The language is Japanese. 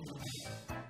えっ?